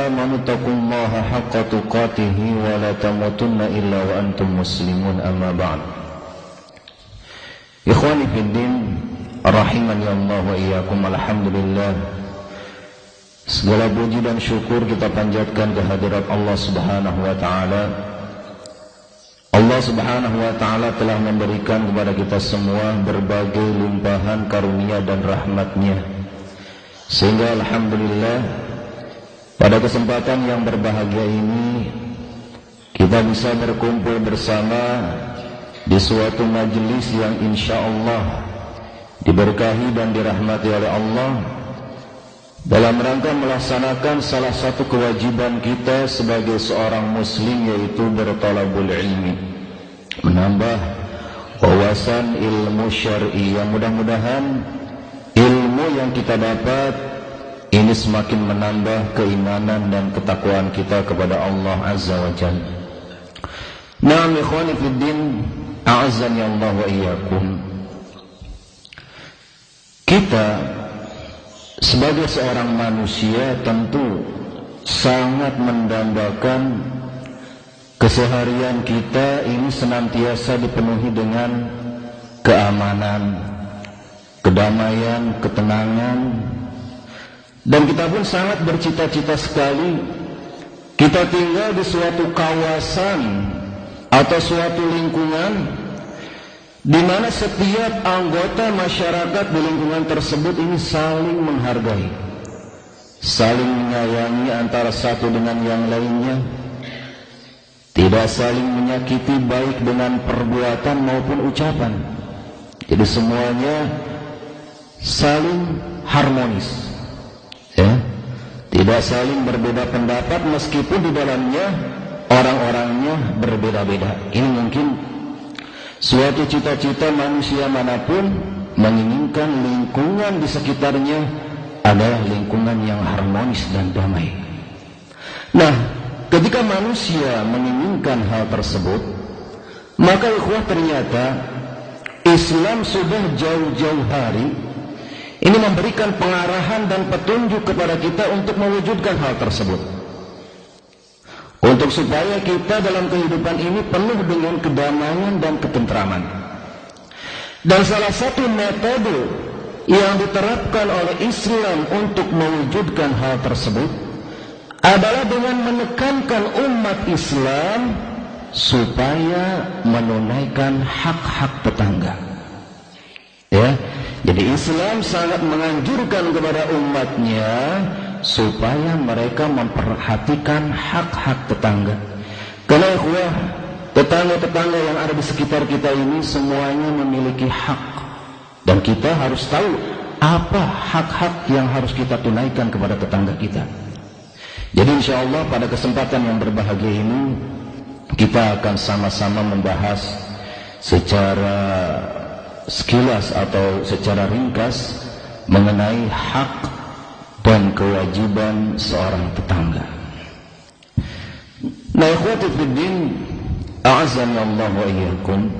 آمنوا اتقوا الله حق تقاته ولا تموتن إلا وأنتم مسلمون أما بعد إخواني في الدين رحمني الله وإياكم الحمد لله Segala puji dan syukur kita panjatkan kehadirat Allah Subhanahu wa taala. Allah Subhanahu wa taala telah memberikan kepada kita semua berbagai limpahan karunia dan rahmatnya. Sehingga alhamdulillah pada kesempatan yang berbahagia ini kita bisa berkumpul bersama di suatu majelis yang insya Allah diberkahi dan dirahmati oleh Allah dalam rangka melaksanakan salah satu kewajiban kita sebagai seorang muslim yaitu bertolabul ilmi. Menambah wawasan ilmu syar'i yang mudah-mudahan ilmu yang kita dapat ini semakin menambah keimanan dan ketakwaan kita kepada Allah Azza wa Jalla. Naam ikhwani fid din, a'azzani Allah wa iyyakum. Kita sebagai seorang manusia tentu sangat mendambakan keseharian kita ini senantiasa dipenuhi dengan keamanan, kedamaian, ketenangan dan kita pun sangat bercita-cita sekali kita tinggal di suatu kawasan atau suatu lingkungan di mana setiap anggota masyarakat di lingkungan tersebut ini saling menghargai, saling menyayangi antara satu dengan yang lainnya, tidak saling menyakiti baik dengan perbuatan maupun ucapan. Jadi semuanya saling harmonis, tidak saling berbeda pendapat meskipun di dalamnya orang-orangnya berbeda-beda. Ini mungkin Suatu cita-cita manusia mana pun menginginkan lingkungan di sekitarnya adalah lingkungan yang harmonis dan damai. Nah, ketika manusia menginginkan hal tersebut, maka ikhwah ternyata Islam sudah jauh-jauh hari ini memberikan pengarahan dan petunjuk kepada kita untuk mewujudkan hal tersebut. Untuk supaya kita dalam kehidupan ini penuh dengan kedamaian dan ketentraman. Dan salah satu metode yang diterapkan oleh Islam untuk mewujudkan hal tersebut adalah dengan menekankan umat Islam supaya menunaikan hak-hak tetangga. Ya, jadi Islam sangat menganjurkan kepada umatnya supaya mereka memperhatikan hak-hak tetangga. Karena ikhwah, tetangga-tetangga yang ada di sekitar kita ini semuanya memiliki hak. Dan kita harus tahu apa hak-hak yang harus kita tunaikan kepada tetangga kita. Jadi insya Allah pada kesempatan yang berbahagia ini kita akan sama-sama membahas secara sekilas atau secara ringkas mengenai hak dan kewajiban seorang tetangga. Nah, fiddin, a'azani Allah wa iyyakum.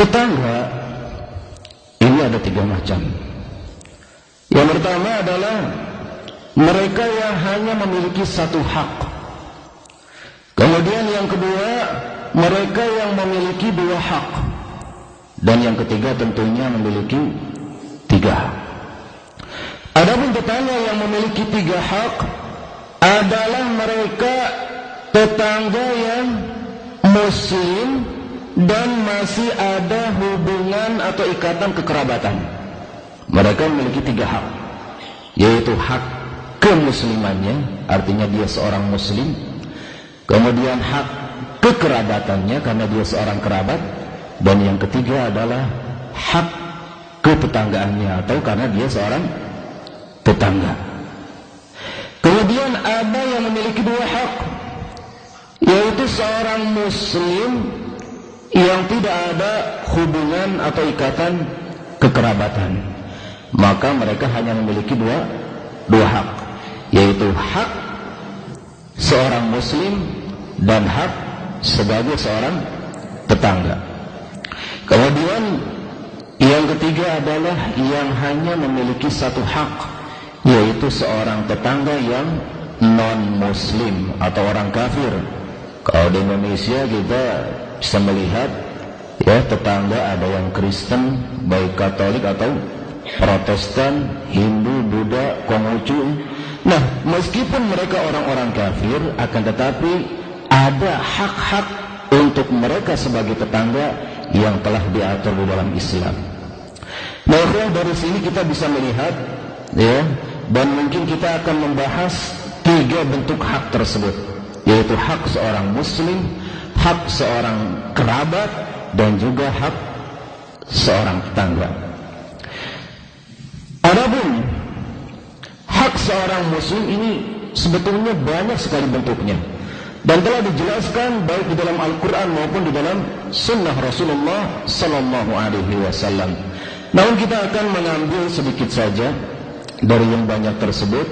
Tetangga ini ada tiga macam. Yang pertama adalah mereka yang hanya memiliki satu hak. Kemudian yang kedua, mereka yang memiliki dua hak. Dan yang ketiga tentunya memiliki tiga hak. Adapun tetangga yang memiliki tiga hak adalah mereka tetangga yang muslim dan masih ada hubungan atau ikatan kekerabatan. Mereka memiliki tiga hak, yaitu hak kemuslimannya, artinya dia seorang muslim, kemudian hak kekerabatannya karena dia seorang kerabat, dan yang ketiga adalah hak ketetanggaannya atau karena dia seorang tetangga. Kemudian ada yang memiliki dua hak, yaitu seorang muslim yang tidak ada hubungan atau ikatan kekerabatan. Maka mereka hanya memiliki dua dua hak, yaitu hak seorang muslim dan hak sebagai seorang tetangga. Kemudian yang ketiga adalah yang hanya memiliki satu hak, yaitu seorang tetangga yang non-muslim atau orang kafir. Kalau di Indonesia kita bisa melihat ya tetangga ada yang Kristen, baik Katolik atau Protestan, Hindu, Buddha, Konghucu. Nah, meskipun mereka orang-orang kafir, akan tetapi ada hak-hak untuk mereka sebagai tetangga yang telah diatur di dalam Islam. Nah, dari sini kita bisa melihat ya, dan mungkin kita akan membahas tiga bentuk hak tersebut, yaitu hak seorang muslim, hak seorang kerabat dan juga hak seorang tetangga. Adapun hak seorang muslim ini sebetulnya banyak sekali bentuknya dan telah dijelaskan baik di dalam Al-Quran maupun di dalam Sunnah Rasulullah Sallallahu Alaihi Wasallam. Namun kita akan mengambil sedikit saja dari yang banyak tersebut.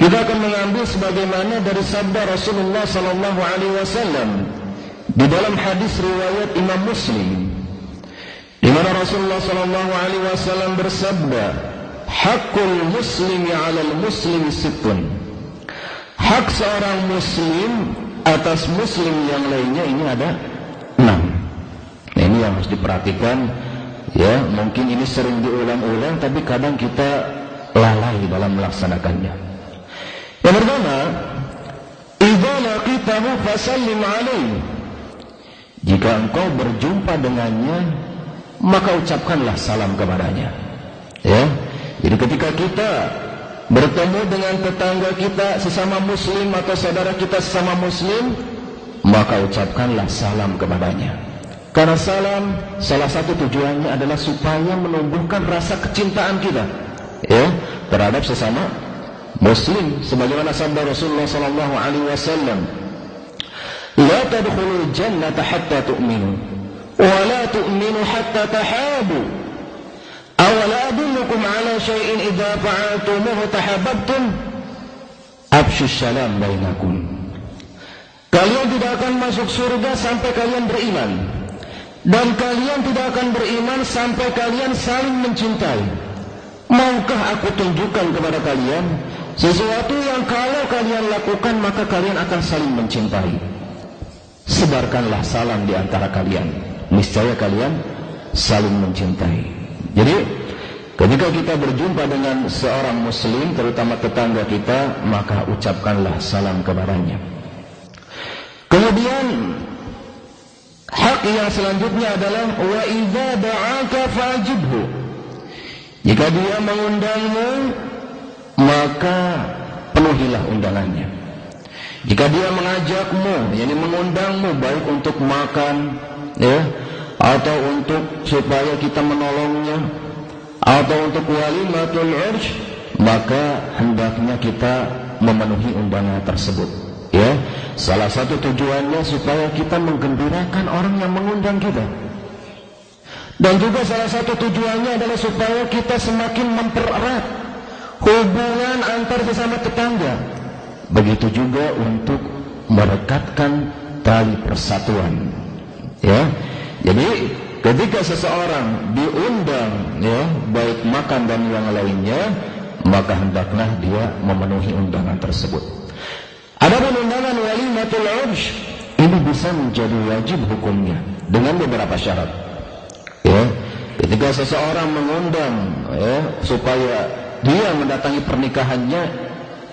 Kita akan mengambil sebagaimana dari sabda Rasulullah Sallallahu Alaihi Wasallam di dalam hadis riwayat Imam Muslim, di mana Rasulullah Sallallahu Alaihi Wasallam bersabda, "Hakul muslimi 'alal muslimi sittun." hak seorang muslim atas muslim yang lainnya ini ada yang harus diperhatikan ya, mungkin ini sering diulang-ulang tapi kadang kita lalai dalam melaksanakannya. Yang pertama, idza laqitahu fasallim alaihi. Jika engkau berjumpa dengannya, maka ucapkanlah salam kepadanya. Ya. Jadi ketika kita bertemu dengan tetangga kita sesama muslim atau saudara kita sesama muslim maka ucapkanlah salam kepadanya karena salam salah satu tujuannya adalah supaya menumbuhkan rasa kecintaan kita ya terhadap sesama muslim sebagaimana sabda Rasulullah sallallahu alaihi wasallam la tadkhulul jannata hatta tu'minu wa la tu'minu hatta tahabu Awala adullukum ala syai'in idza fa'altumuhu tahabbtum afshu salam bainakum. Kalian tidak akan masuk surga sampai kalian beriman. Dan kalian tidak akan beriman sampai kalian saling mencintai. Maukah aku tunjukkan kepada kalian sesuatu yang kalau kalian lakukan maka kalian akan saling mencintai. Sebarkanlah salam di antara kalian. Niscaya kalian saling mencintai. Jadi ketika kita berjumpa dengan seorang muslim terutama tetangga kita maka ucapkanlah salam kepadanya. Kemudian hak yang selanjutnya adalah wa idza da'aka fajibhu. Jika dia mengundangmu maka penuhilah undangannya. Jika dia mengajakmu, yakni mengundangmu baik untuk makan, ya, atau untuk supaya kita menolongnya atau untuk walimatul urj maka hendaknya kita memenuhi undangan tersebut ya salah satu tujuannya supaya kita menggembirakan orang yang mengundang kita. Dan juga salah satu tujuannya adalah supaya kita semakin mempererat hubungan antar sesama tetangga. Begitu juga untuk merekatkan tali persatuan. Ya jadi ketika seseorang diundang ya baik makan dan yang lainnya maka hendaklah dia memenuhi undangan tersebut. Adapun undangan walimatul ursh ini bisa menjadi wajib hukumnya dengan beberapa syarat. Ya, ketika seseorang mengundang ya supaya dia mendatangi pernikahannya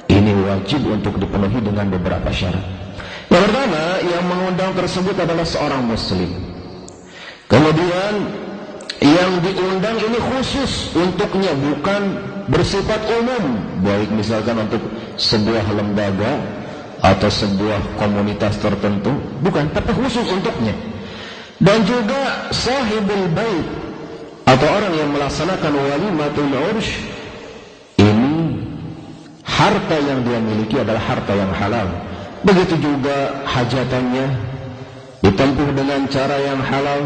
ini wajib untuk dipenuhi dengan beberapa syarat. Yang pertama, yang mengundang tersebut adalah seorang muslim. Kemudian yang diundang ini khusus untuknya bukan bersifat umum baik misalkan untuk sebuah lembaga atau sebuah komunitas tertentu bukan tapi khusus untuknya. Dan juga sahibul bait atau orang yang melaksanakan walimatul ursh ini harta yang dia miliki adalah harta yang halal. Begitu juga hajatannya ditempuh dengan cara yang halal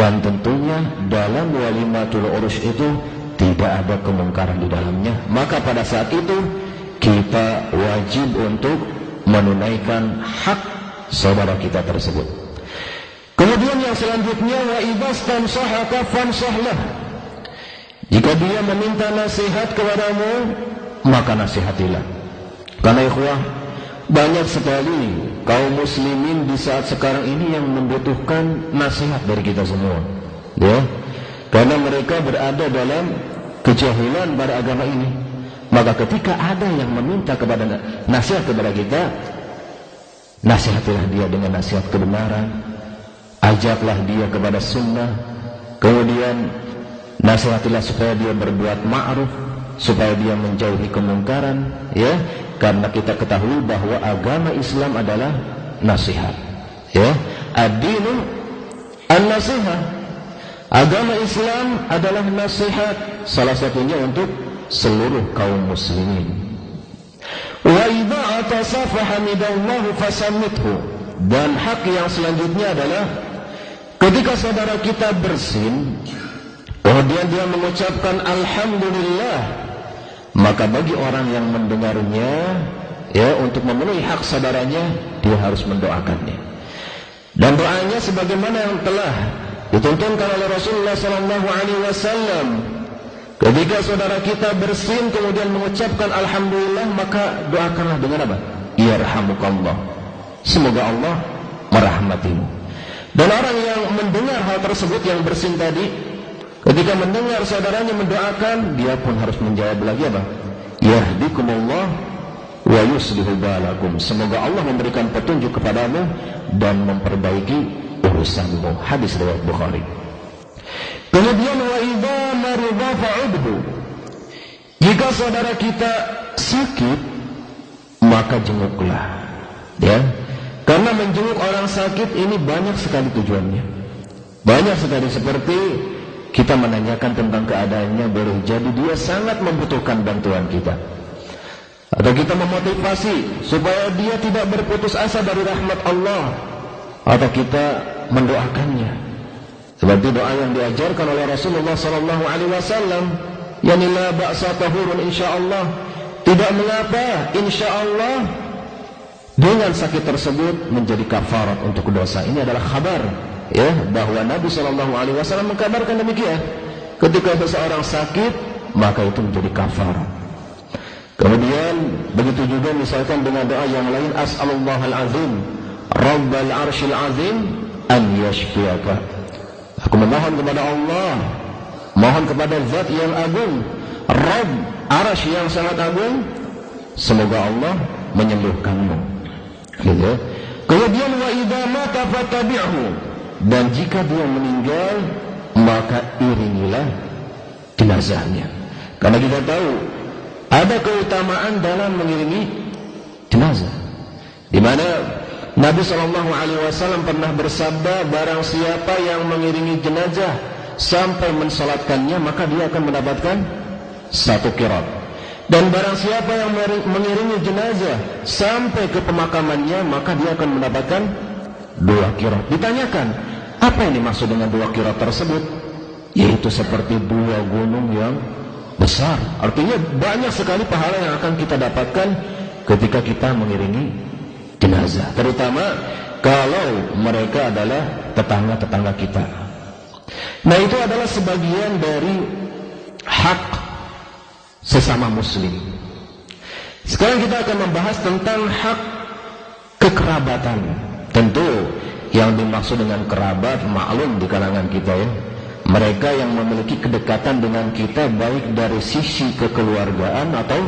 dan tentunya dalam walimatul ursh itu tidak ada kemungkaran di dalamnya. Maka pada saat itu kita wajib untuk menunaikan hak saudara kita tersebut. Kemudian yang selanjutnya wa ibastan sahaka fansahlah. Jika dia meminta nasihat kepadamu, maka nasihatilah. Karena ikhwah, banyak sekali kaum muslimin di saat sekarang ini yang membutuhkan nasihat dari kita semua. Ya. Karena mereka berada dalam kejahilan pada agama ini. Maka ketika ada yang meminta kepada nasihat kepada kita, nasihatilah dia dengan nasihat kebenaran, ajaklah dia kepada sunnah, kemudian nasihatilah supaya dia berbuat ma'ruf, supaya dia menjauhi kemungkaran, ya, karena kita ketahui bahwa agama Islam adalah nasihat, ya, ad-dinu an-nasihat. Agama Islam adalah nasihat, salah satunya untuk seluruh kaum muslimin. Wa idza atasafa hamidallahu fasammithu. Dan hak yang selanjutnya adalah ketika saudara kita bersin, kemudian dia mengucapkan alhamdulillah, maka bagi orang yang mendengarnya ya untuk memenuhi hak saudaranya dia harus mendoakannya. Dan doanya sebagaimana yang telah dituntunkan oleh Rasulullah sallallahu alaihi wasallam Ketika saudara kita bersin kemudian mengucapkan Alhamdulillah maka doakanlah dengan apa? Yarhamukallah. Semoga Allah merahmatimu. Dan orang yang mendengar hal tersebut yang bersin tadi ketika mendengar saudaranya mendoakan dia pun harus menjawab lagi apa? Yahdikumullah wa yuslihu balakum. Semoga Allah memberikan petunjuk kepadamu dan memperbaiki urusanmu. Hadis riwayat Bukhari. Kemudian wa idza marida fa'udhu. Jika saudara kita sakit, maka jenguklah. Ya. Karena menjenguk orang sakit ini banyak sekali tujuannya. Banyak sekali seperti kita menanyakan tentang keadaannya boleh jadi dia sangat membutuhkan bantuan kita. Atau kita memotivasi supaya dia tidak berputus asa dari rahmat Allah. Atau kita mendoakannya seperti doa yang diajarkan oleh Rasulullah sallallahu alaihi wasallam, "Yani la ba'sa tahurun insyaallah." Tidak mengapa insyaallah dengan sakit tersebut menjadi kafarat untuk dosa. Ini adalah kabar ya bahwa Nabi sallallahu alaihi wasallam mengkabarkan demikian. Ketika seseorang sakit, maka itu menjadi kafarat. Kemudian begitu juga misalkan dengan doa yang lain as'alullah al-azim rabbal arshil azim an yashfiyaka Aku memohon kepada Allah Mohon kepada zat yang agung Rabb arash yang sangat agung Semoga Allah menyembuhkanmu gitu. Kemudian wa idza mata fatabi'hu dan jika dia meninggal maka iringilah jenazahnya. Karena kita tahu ada keutamaan dalam mengiringi jenazah. Di mana Nabi Shallallahu Alaihi Wasallam pernah bersabda, barang siapa yang mengiringi jenazah sampai mensolatkannya, maka dia akan mendapatkan satu kirat. Dan barang siapa yang mengiringi jenazah sampai ke pemakamannya, maka dia akan mendapatkan dua kirat. Ditanyakan, apa yang dimaksud dengan dua kirat tersebut? Yaitu seperti dua gunung yang besar. Artinya banyak sekali pahala yang akan kita dapatkan ketika kita mengiringi jenazah. Terutama kalau mereka adalah tetangga-tetangga kita. Nah itu adalah sebagian dari hak sesama muslim. Sekarang kita akan membahas tentang hak kekerabatan. Tentu yang dimaksud dengan kerabat maklum di kalangan kita ya. Mereka yang memiliki kedekatan dengan kita baik dari sisi kekeluargaan atau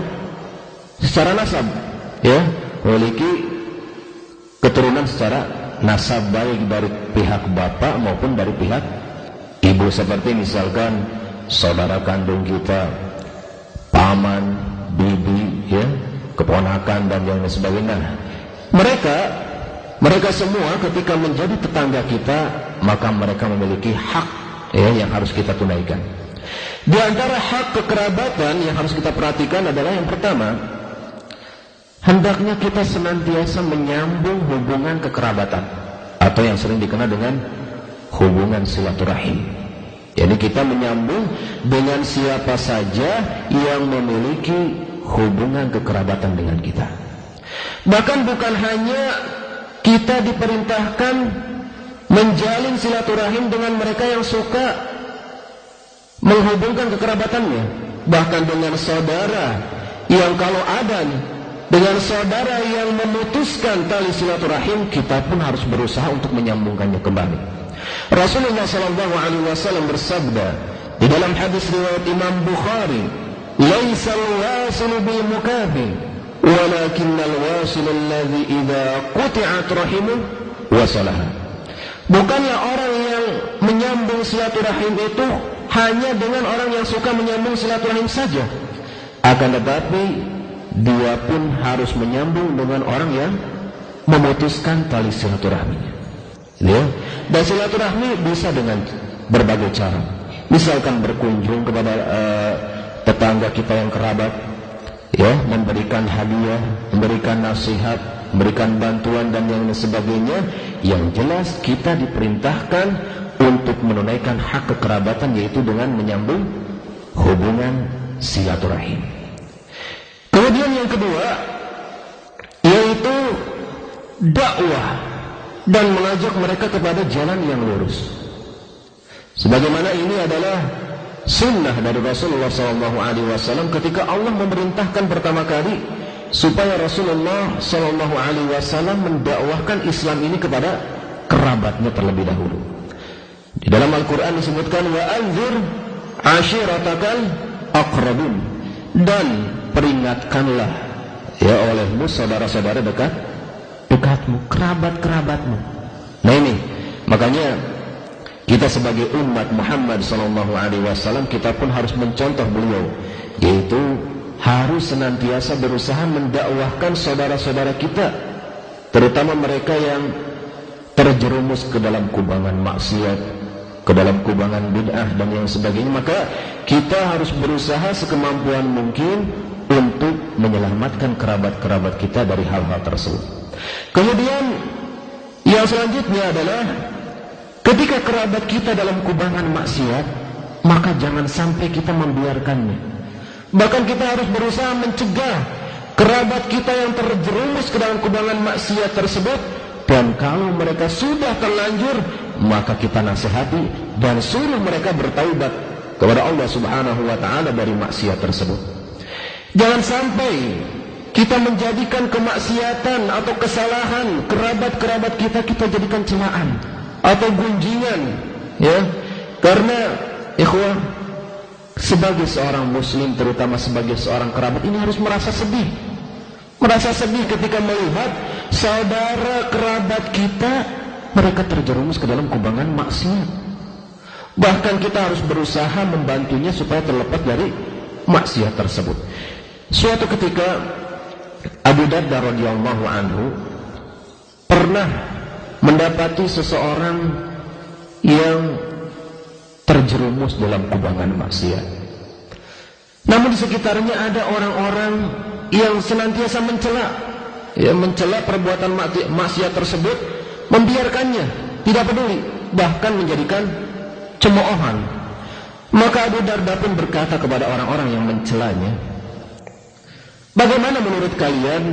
secara nasab ya. Memiliki keturunan secara nasab baik dari pihak bapak maupun dari pihak ibu seperti misalkan saudara kandung kita, paman, bibi, ya, keponakan dan yang lain sebagainya. Mereka mereka semua ketika menjadi tetangga kita, maka mereka memiliki hak ya yang harus kita tunaikan. Di antara hak kekerabatan yang harus kita perhatikan adalah yang pertama, hendaknya kita senantiasa menyambung hubungan kekerabatan atau yang sering dikenal dengan hubungan silaturahim. Jadi kita menyambung dengan siapa saja yang memiliki hubungan kekerabatan dengan kita. Bahkan bukan hanya kita diperintahkan menjalin silaturahim dengan mereka yang suka menghubungkan kekerabatannya, bahkan dengan saudara yang kalau ada dengan saudara yang memutuskan tali silaturahim, kita pun harus berusaha untuk menyambungkannya kembali. Rasulullah sallallahu alaihi wasallam bersabda di dalam hadis riwayat Imam Bukhari, "Laisa al-wasilu bil mukafi, walakin al-wasil alladhi idza quti'at wasalaha." Bukanlah orang yang menyambung silaturahim itu hanya dengan orang yang suka menyambung silaturahim saja. Akan tetapi dia pun harus menyambung dengan orang yang memutuskan tali silaturahminya. Ya. Dan silaturahmi bisa dengan berbagai cara. Misalkan berkunjung kepada uh, tetangga kita yang kerabat, ya, memberikan hadiah, memberikan nasihat, memberikan bantuan dan yang sebagainya. Yang jelas kita diperintahkan untuk menunaikan hak kekerabatan yaitu dengan menyambung hubungan silaturahim. Kemudian yang kedua yaitu dakwah dan mengajak mereka kepada jalan yang lurus. Sebagaimana ini adalah sunnah dari Rasulullah SAW ketika Allah memerintahkan pertama kali supaya Rasulullah SAW mendakwahkan Islam ini kepada kerabatnya terlebih dahulu. Di dalam Al-Quran disebutkan wa anzir ashiratakal aqrabun dan peringatkanlah ya olehmu saudara-saudara dekat dekatmu, kerabat-kerabatmu. Nah ini, makanya kita sebagai umat Muhammad sallallahu alaihi wasallam kita pun harus mencontoh beliau yaitu harus senantiasa berusaha mendakwahkan saudara-saudara kita terutama mereka yang terjerumus ke dalam kubangan maksiat ke dalam kubangan bid'ah dan yang sebagainya maka kita harus berusaha sekemampuan mungkin untuk menyelamatkan kerabat-kerabat kita dari hal-hal tersebut Kemudian yang selanjutnya adalah ketika kerabat kita dalam kubangan maksiat, maka jangan sampai kita membiarkannya. Bahkan kita harus berusaha mencegah kerabat kita yang terjerumus ke dalam kubangan maksiat tersebut dan kalau mereka sudah terlanjur maka kita nasihati dan suruh mereka bertaubat kepada Allah Subhanahu wa taala dari maksiat tersebut. Jangan sampai kita menjadikan kemaksiatan atau kesalahan kerabat-kerabat kita kita jadikan celaan atau gunjingan ya. Karena ikhwah sebagai seorang muslim terutama sebagai seorang kerabat ini harus merasa sedih. Merasa sedih ketika melihat saudara kerabat kita mereka terjerumus ke dalam kubangan maksiat. Bahkan kita harus berusaha membantunya supaya terlepas dari maksiat tersebut suatu ketika Abu Darda radhiyallahu anhu pernah mendapati seseorang yang terjerumus dalam kubangan maksiat. Namun di sekitarnya ada orang-orang yang senantiasa mencela, ya mencela perbuatan maksiat tersebut, membiarkannya, tidak peduli, bahkan menjadikan cemoohan. Maka Abu Darda pun berkata kepada orang-orang yang mencelanya, Bagaimana menurut kalian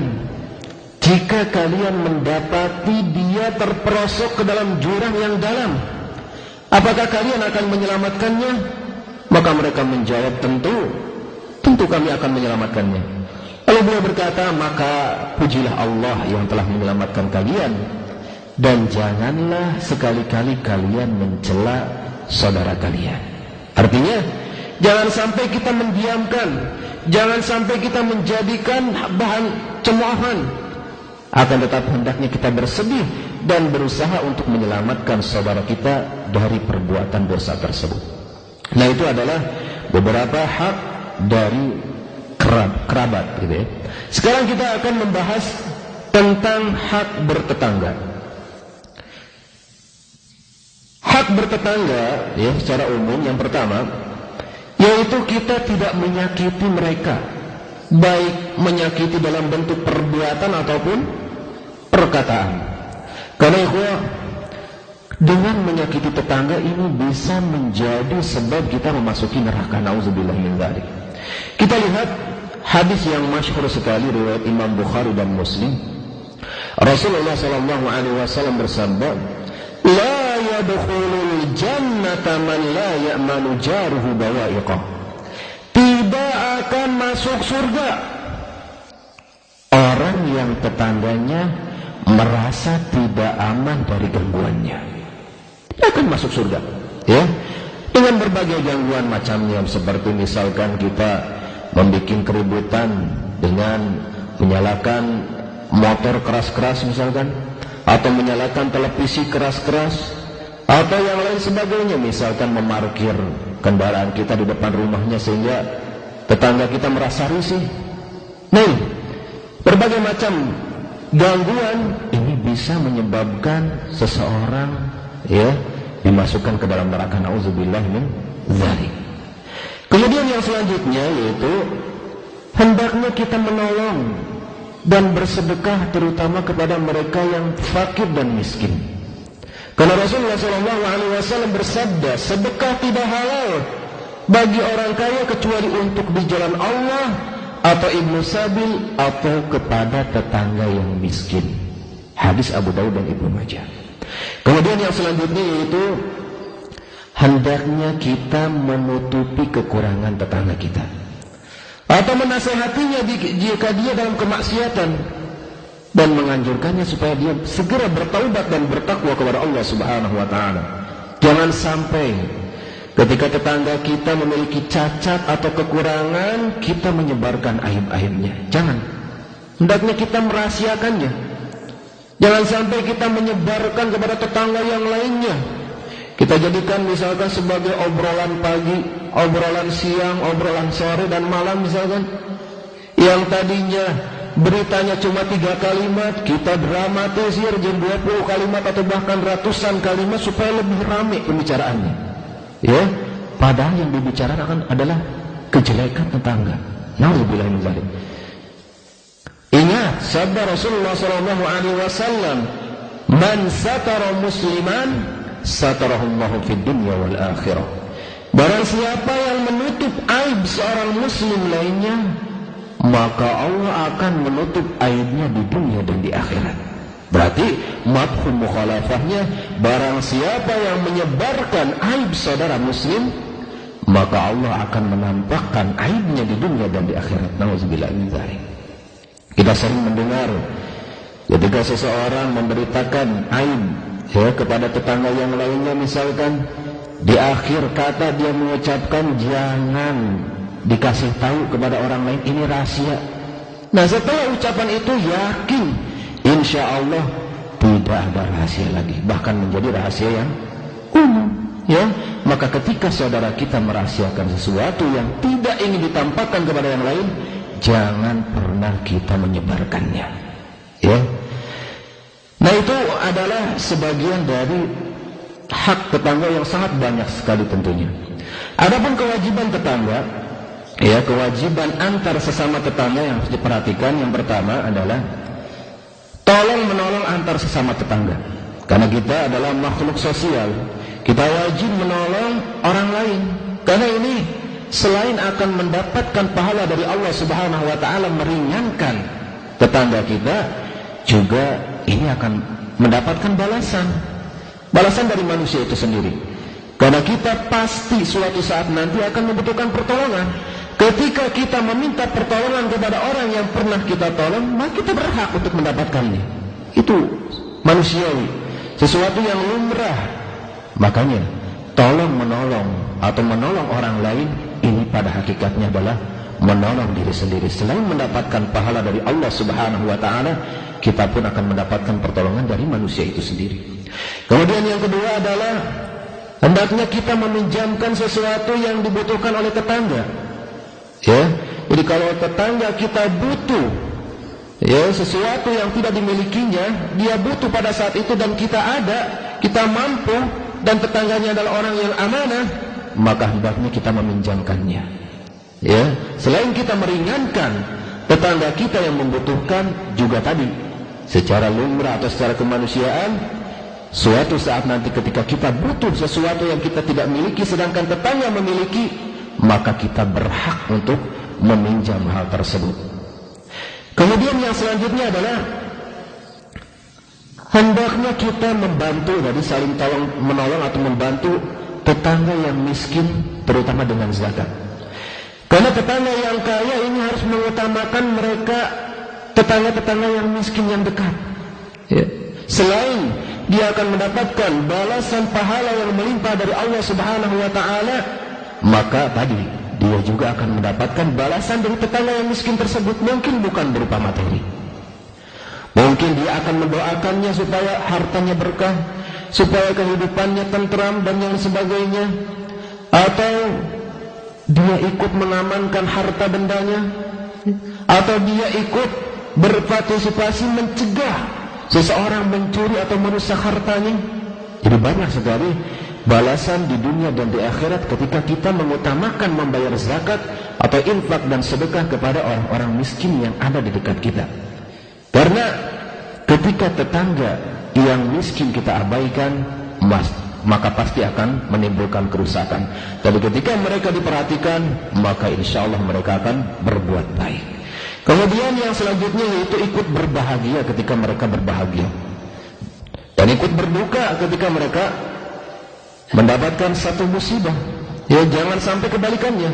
jika kalian mendapati dia terperosok ke dalam jurang yang dalam? Apakah kalian akan menyelamatkannya? Maka mereka menjawab tentu, tentu kami akan menyelamatkannya. Lalu beliau berkata, maka pujilah Allah yang telah menyelamatkan kalian dan janganlah sekali-kali kalian mencela saudara kalian. Artinya, jangan sampai kita mendiamkan Jangan sampai kita menjadikan bahan cemoohan. Akan tetap hendaknya kita bersedih dan berusaha untuk menyelamatkan saudara kita dari perbuatan dosa tersebut. Nah itu adalah beberapa hak dari kerab, kerabat gitu ya. Sekarang kita akan membahas tentang hak bertetangga. Hak bertetangga ya secara umum yang pertama yaitu kita tidak menyakiti mereka baik menyakiti dalam bentuk perbuatan ataupun perkataan. Karena itu dengan menyakiti tetangga ini bisa menjadi sebab kita memasuki neraka nauzubillah min. Kita lihat hadis yang masyhur sekali riwayat Imam Bukhari dan Muslim. Rasulullah sallallahu alaihi bersabda, "La yadkhulul jannata man la ya'manu jaruhu bawa'iqah." Tidak akan masuk surga. Orang yang tetangganya merasa tidak aman dari gangguannya. Akan masuk surga. Ya? Dengan berbagai gangguan macamnya seperti misalkan kita membuat keributan dengan menyalakan motor keras-keras misalkan atau menyalakan televisi keras-keras atau yang lain sebagainya misalkan memarkir kendaraan kita di depan rumahnya sehingga tetangga kita merasa risih nih berbagai macam gangguan ini bisa menyebabkan seseorang ya dimasukkan ke dalam neraka nauzubillah min dzalik. Kemudian yang selanjutnya yaitu hendaknya kita menolong dan bersedekah terutama kepada mereka yang fakir dan miskin. Karena Rasulullah Wasallam bersabda, sedekah tidak halal bagi orang kaya kecuali untuk di jalan Allah atau ibnu sabil atau kepada tetangga yang miskin. Hadis Abu Dawud dan Ibnu Majah. Kemudian yang selanjutnya yaitu hendaknya kita menutupi kekurangan tetangga kita atau menasehatinya jika dia dalam kemaksiatan dan menganjurkannya supaya dia segera bertaubat dan bertakwa kepada Allah Subhanahu wa taala. Jangan sampai ketika tetangga kita memiliki cacat atau kekurangan kita menyebarkan aib-aibnya. Jangan. Hendaknya kita merahasiakannya Jangan sampai kita menyebarkan kepada tetangga yang lainnya. Kita jadikan misalkan sebagai obrolan pagi, obrolan siang, obrolan sore dan malam misalkan. Yang tadinya beritanya cuma tiga kalimat, kita dramatisir jadi 20 kalimat atau bahkan ratusan kalimat supaya lebih ramai pembicaraannya. Ya, padahal yang dibicarakan adalah kejelekan tetangga. Nauzubillah. Ingat sabda Rasulullah sallallahu alaihi wasallam, "Man satara musliman, satarahullahu fid dunya wal akhirah." Barang siapa yang menutup aib seorang muslim lainnya, maka Allah akan menutup aibnya di dunia dan di akhirat. Berarti mafhum mukhalafahnya barang siapa yang menyebarkan aib saudara muslim, maka Allah akan menampakkan aibnya di dunia dan di akhirat. Nauzubillah min. Kita sering mendengar ketika seseorang memberitakan aib ya kepada tetangga yang lainnya misalkan di akhir kata dia mengucapkan jangan dikasih tahu kepada orang lain ini rahasia. Nah setelah ucapan itu yakin insya Allah tidak ada rahasia lagi bahkan menjadi rahasia yang umum ya maka ketika saudara kita merahasiakan sesuatu yang tidak ingin ditampakkan kepada yang lain jangan pernah kita menyebarkannya. Ya. Nah itu adalah sebagian dari hak tetangga yang sangat banyak sekali tentunya. Adapun kewajiban tetangga, ya kewajiban antar sesama tetangga yang harus diperhatikan. Yang pertama adalah tolong menolong antar sesama tetangga. Karena kita adalah makhluk sosial, kita wajib menolong orang lain. Karena ini selain akan mendapatkan pahala dari Allah Subhanahu wa taala meringankan tetangga kita juga ini akan mendapatkan balasan. Balasan dari manusia itu sendiri. Karena kita pasti suatu saat nanti akan membutuhkan pertolongan ketika kita meminta pertolongan kepada orang yang pernah kita tolong maka kita berhak untuk mendapatkannya itu manusiawi sesuatu yang lumrah makanya tolong menolong atau menolong orang lain ini pada hakikatnya adalah menolong diri sendiri selain mendapatkan pahala dari Allah Subhanahu wa taala kita pun akan mendapatkan pertolongan dari manusia itu sendiri. Kemudian yang kedua adalah hendaknya kita meminjamkan sesuatu yang dibutuhkan oleh tetangga. Ya, jadi kalau tetangga kita butuh ya sesuatu yang tidak dimilikinya, dia butuh pada saat itu dan kita ada, kita mampu dan tetangganya adalah orang yang amanah, maka hendaknya kita meminjamkannya. Ya, selain kita meringankan tetangga kita yang membutuhkan juga tadi secara lumrah atau secara kemanusiaan suatu saat nanti ketika kita butuh sesuatu yang kita tidak miliki sedangkan tetangga memiliki maka kita berhak untuk meminjam hal tersebut. Kemudian yang selanjutnya adalah hendaknya kita membantu dari saling tolong menolong atau membantu tetangga yang miskin terutama dengan zakat. Karena tetangga yang kaya ini harus mengutamakan mereka tetangga-tetangga yang miskin yang dekat. Ya. Selain dia akan mendapatkan balasan pahala yang melimpah dari Allah Subhanahu wa taala, maka tadi dia juga akan mendapatkan balasan dari tetangga yang miskin tersebut mungkin bukan berupa materi. Mungkin dia akan mendoakannya supaya hartanya berkah, supaya kehidupannya tentram dan yang sebagainya. Atau dia ikut mengamankan harta bendanya, atau dia ikut berpartisipasi mencegah seseorang mencuri atau merusak hartanya. Jadi banyak sekali balasan di dunia dan di akhirat ketika kita mengutamakan membayar zakat atau infak dan sedekah kepada orang-orang miskin yang ada di dekat kita. Karena ketika tetangga yang miskin kita abaikan, maka pasti akan menimbulkan kerusakan. Tapi ketika mereka diperhatikan, maka insya Allah mereka akan berbuat baik. Kemudian yang selanjutnya yaitu ikut berbahagia ketika mereka berbahagia. Dan ikut berduka ketika mereka mendapatkan satu musibah. Ya jangan sampai kebalikannya.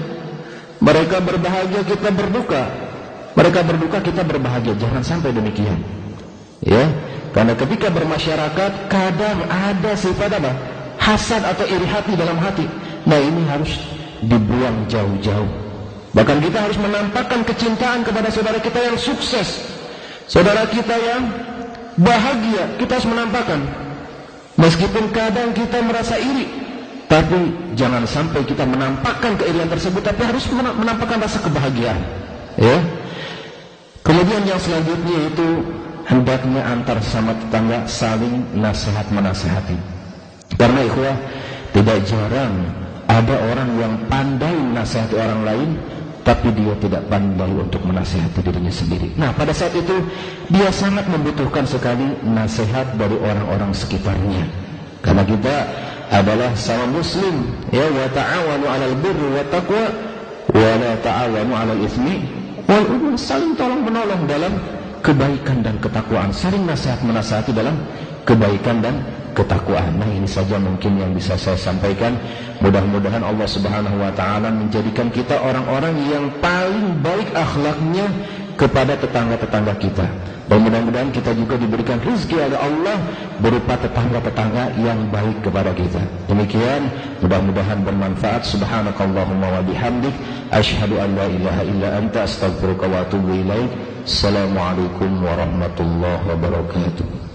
Mereka berbahagia kita berduka. Mereka berduka kita berbahagia. Jangan sampai demikian. Ya, karena ketika bermasyarakat kadang ada sifat apa? Hasad atau iri hati dalam hati. Nah ini harus dibuang jauh-jauh. Bahkan kita harus menampakkan kecintaan kepada saudara kita yang sukses. Saudara kita yang bahagia, kita harus menampakkan. Meskipun kadang kita merasa iri, tapi jangan sampai kita menampakkan keirian tersebut, tapi harus menampakkan rasa kebahagiaan. Ya. Kemudian yang selanjutnya itu hendaknya antar sama tetangga saling nasihat menasehati. Karena ikhwah tidak jarang ada orang yang pandai menasehati orang lain tapi dia tidak pandai untuk menasihati dirinya sendiri. Nah, pada saat itu dia sangat membutuhkan sekali nasihat dari orang-orang sekitarnya. Karena kita adalah sama muslim, ya wa ta'awanu 'alal birri wa taqwa wa la ta'awanu 'alal itsmi wal. Saling tolong menolong dalam kebaikan dan ketakwaan, saling nasihat menasihati dalam kebaikan dan ketakwaan. Nah, ini saja mungkin yang bisa saya sampaikan. Mudah-mudahan Allah Subhanahu wa taala menjadikan kita orang-orang yang paling baik akhlaknya kepada tetangga-tetangga kita. Dan mudah-mudahan kita juga diberikan rezeki oleh Allah berupa tetangga-tetangga yang baik kepada kita. Demikian, mudah-mudahan bermanfaat. Subhanakallahumma wa bihamdik asyhadu an la ilaha illa anta astaghfiruka wa atubu ilaik. Assalamualaikum warahmatullahi wabarakatuh.